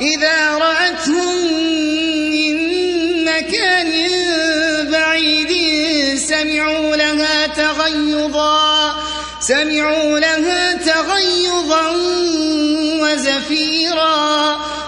إِذَا رَأَتْهُم مِّن مَّكَانٍ بَعِيدٍ سَمِعُوا لَهَا تَغَيُّظًا سمعوا لها تغيظا وَزَفِيرًا.